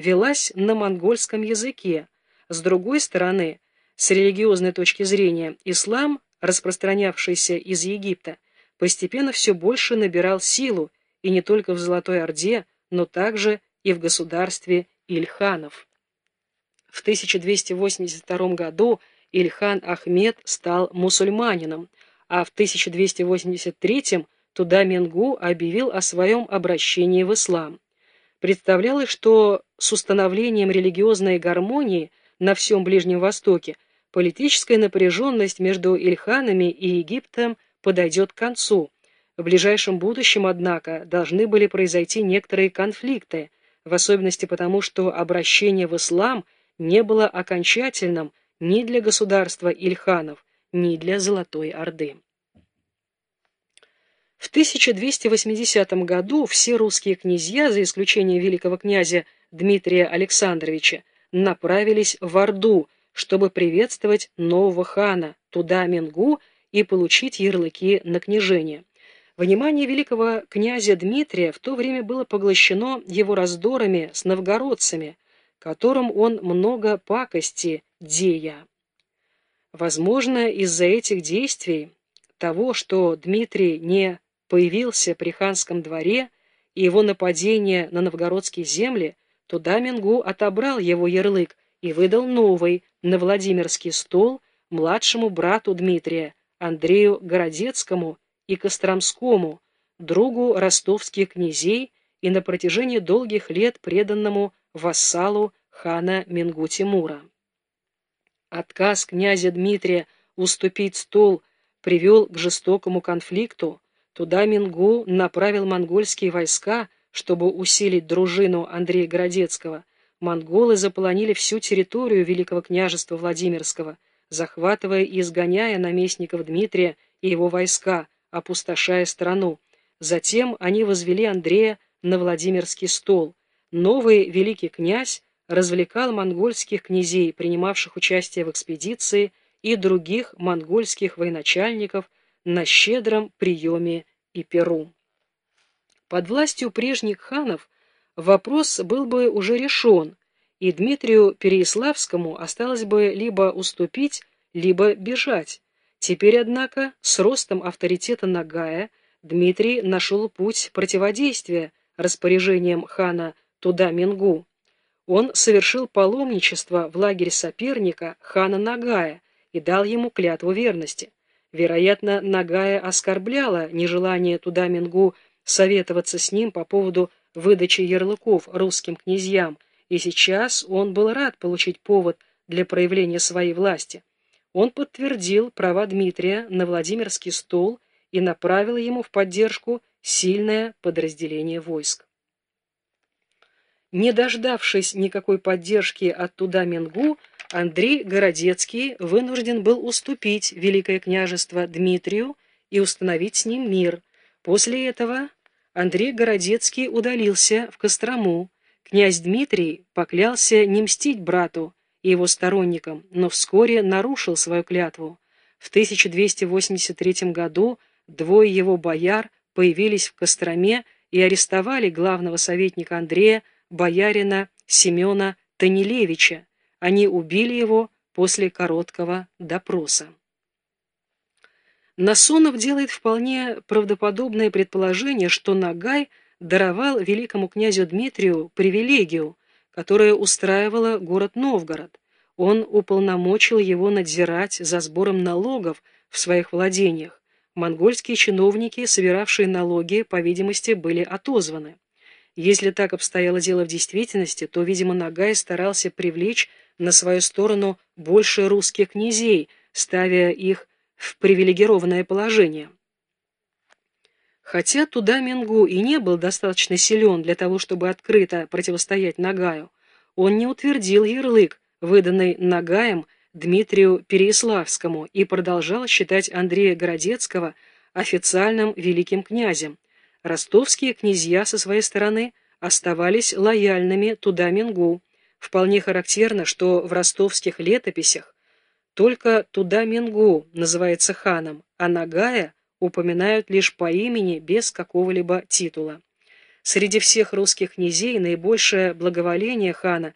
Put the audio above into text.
велась на монгольском языке. С другой стороны, с религиозной точки зрения, ислам, распространявшийся из Египта, постепенно все больше набирал силу, и не только в Золотой Орде, но также и в государстве Ильханов. В 1282 году Ильхан Ахмед стал мусульманином, а в 1283 Туда Менгу объявил о своем обращении в ислам. Представлялось, что с установлением религиозной гармонии на всем Ближнем Востоке политическая напряженность между Ильханами и Египтом подойдет к концу. В ближайшем будущем, однако, должны были произойти некоторые конфликты, в особенности потому, что обращение в ислам не было окончательным ни для государства Ильханов, ни для Золотой Орды. В 1280 году все русские князья, за исключением великого князя Дмитрия Александровича, направились в Орду, чтобы приветствовать нового хана Туда-Менгу и получить ярлыки на княжение. Внимание великого князя Дмитрия в то время было поглощено его раздорами с новгородцами, которым он много пакости дея. Возможно, из-за этих действий, того, что Дмитрий не появился при ханском дворе и его нападение на новгородские земли, то Дамингу отобрал его ярлык и выдал новый на Владимирский стол младшему брату Дмитрия, Андрею Городецкому и Костромскому, другу ростовских князей и на протяжении долгих лет преданному вассалу хана Мингу Тимура. Отказ князя Дмитрия уступить стол привел к жестокому конфликту, Туда Мингу направил монгольские войска, чтобы усилить дружину Андрея Городецкого. Монголы заполонили всю территорию Великого княжества Владимирского, захватывая и изгоняя наместников Дмитрия и его войска, опустошая страну. Затем они возвели Андрея на Владимирский стол. Новый великий князь развлекал монгольских князей, принимавших участие в экспедиции, и других монгольских военачальников, на щедром приеме и Перу. Под властью прежних ханов вопрос был бы уже решен, и Дмитрию Переяславскому осталось бы либо уступить, либо бежать. Теперь, однако, с ростом авторитета Нагая Дмитрий нашел путь противодействия распоряжениям хана Туда-Менгу. Он совершил паломничество в лагерь соперника хана Нагая и дал ему клятву верности. Вероятно, Нагая оскорбляла нежелание туда Мингу советоваться с ним по поводу выдачи ярлыков русским князьям, и сейчас он был рад получить повод для проявления своей власти. Он подтвердил права Дмитрия на Владимирский стол и направил ему в поддержку сильное подразделение войск. Не дождавшись никакой поддержки от туда Менгу, Андрей Городецкий вынужден был уступить Великое княжество Дмитрию и установить с ним мир. После этого Андрей Городецкий удалился в Кострому. Князь Дмитрий поклялся не мстить брату и его сторонникам, но вскоре нарушил свою клятву. В 1283 году двое его бояр появились в Костроме и арестовали главного советника Андрея, боярина Семена Танилевича. Они убили его после короткого допроса. Насонов делает вполне правдоподобное предположение, что Нагай даровал великому князю Дмитрию привилегию, которая устраивала город Новгород. Он уполномочил его надзирать за сбором налогов в своих владениях. Монгольские чиновники, собиравшие налоги, по видимости, были отозваны. Если так обстояло дело в действительности, то, видимо, Нагай старался привлечь на свою сторону больше русских князей, ставя их в привилегированное положение. Хотя туда Менгу и не был достаточно силен для того, чтобы открыто противостоять Нагаю, он не утвердил ярлык, выданный Нагаем Дмитрию Переяславскому, и продолжал считать Андрея Городецкого официальным великим князем. Ростовские князья со своей стороны оставались лояльными туда Менгу, Вполне характерно, что в ростовских летописях только туда Менгу называется ханом, а Нагая упоминают лишь по имени без какого-либо титула. Среди всех русских князей наибольшее благоволение хана